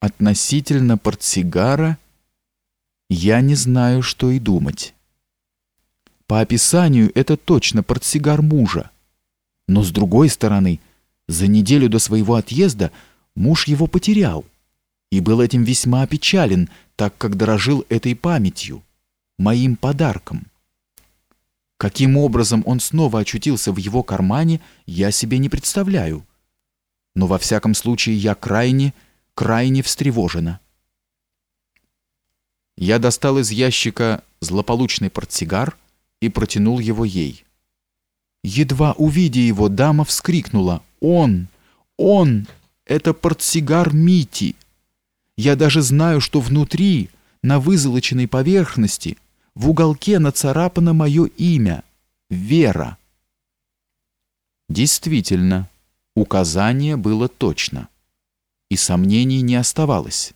Относительно портсигара я не знаю, что и думать. По описанию это точно портсигар мужа. Но с другой стороны, за неделю до своего отъезда муж его потерял и был этим весьма опечален, так как дорожил этой памятью, моим подарком. Каким образом он снова очутился в его кармане, я себе не представляю. Но во всяком случае я крайне крайне встревожена. Я достал из ящика злополучный портсигар и протянул его ей. Едва увидя его, дама вскрикнула «Он! Он! Это портсигар Мити!» Я даже знаю, что внутри, на вызолоченной поверхности, в уголке нацарапано мое имя — Вера. Действительно, указание было точно и сомнений не оставалось.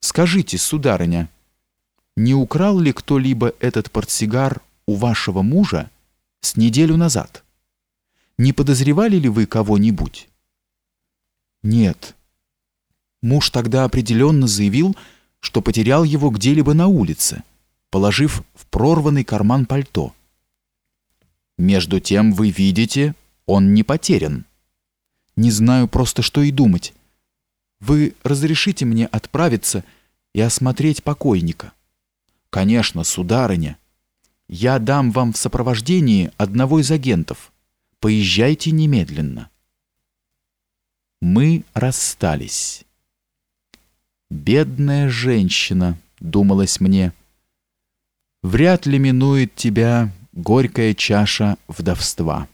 Скажите, сударыня, не украл ли кто-либо этот портсигар у вашего мужа с неделю назад? Не подозревали ли вы кого-нибудь? Нет. Муж тогда определенно заявил, что потерял его где-либо на улице, положив в прорванный карман пальто. Между тем вы видите, он не потерян. Не знаю просто, что и думать. Вы разрешите мне отправиться и осмотреть покойника? Конечно, сударыня. Я дам вам в сопровождении одного из агентов. Поезжайте немедленно. Мы расстались. Бедная женщина, думалось мне. Вряд ли минует тебя горькая чаша вдовства.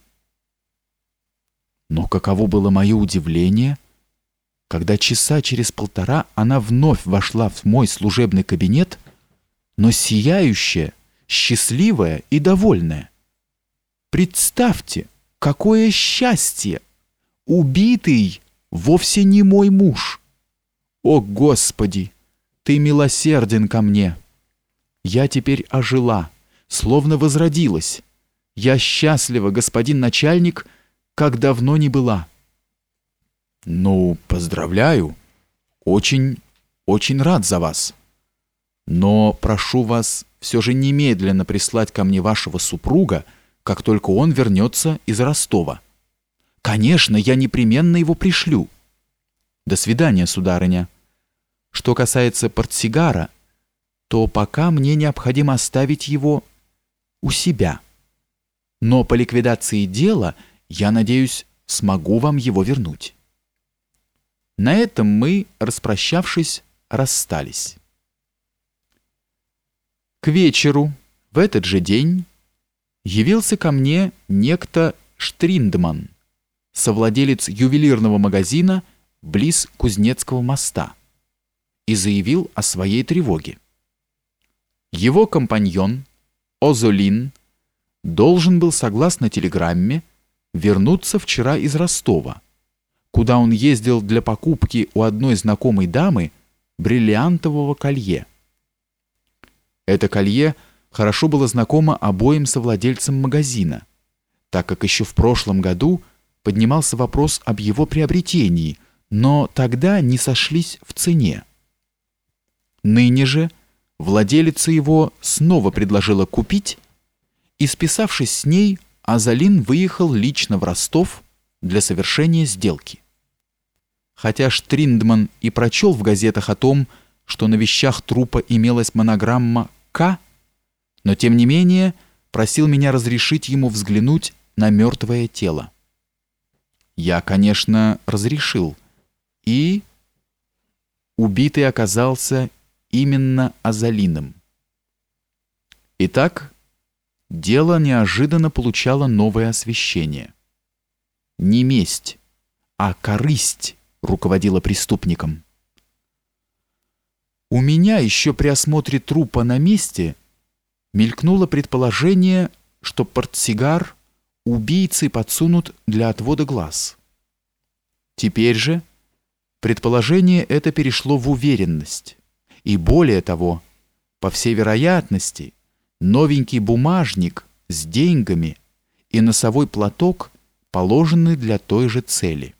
Но каково было мое удивление, когда часа через полтора она вновь вошла в мой служебный кабинет, но сияющая, счастливая и довольная. Представьте, какое счастье! Убитый вовсе не мой муж. О, Господи, ты милосерден ко мне. Я теперь ожила, словно возродилась. Я счастлива, господин начальник, — как давно не была. Ну, поздравляю. Очень, очень рад за вас. Но прошу вас все же немедленно прислать ко мне вашего супруга, как только он вернется из Ростова. Конечно, я непременно его пришлю. До свидания, сударыня. Что касается портсигара, то пока мне необходимо оставить его у себя. Но по ликвидации дела – я надеюсь, смогу вам его вернуть. На этом мы, распрощавшись, расстались. К вечеру в этот же день явился ко мне некто Штриндман, совладелец ювелирного магазина близ Кузнецкого моста, и заявил о своей тревоге. Его компаньон Озолин должен был, согласно телеграмме, вернуться вчера из Ростова, куда он ездил для покупки у одной знакомой дамы бриллиантового колье. Это колье хорошо было знакомо обоим совладельцам магазина, так как еще в прошлом году поднимался вопрос об его приобретении, но тогда не сошлись в цене. Ныне же владелица его снова предложила купить, и списавшись с ней, Азалин выехал лично в Ростов для совершения сделки. Хотя Штриндман и прочел в газетах о том, что на вещах трупа имелась монограмма «К», но тем не менее просил меня разрешить ему взглянуть на мертвое тело. Я, конечно, разрешил, и убитый оказался именно Азалином. Итак, дело неожиданно получало новое освещение. Не месть, а корысть руководила преступником. У меня еще при осмотре трупа на месте мелькнуло предположение, что портсигар убийцы подсунут для отвода глаз. Теперь же предположение это перешло в уверенность, и более того, по всей вероятности, новенький бумажник с деньгами и носовой платок положены для той же цели.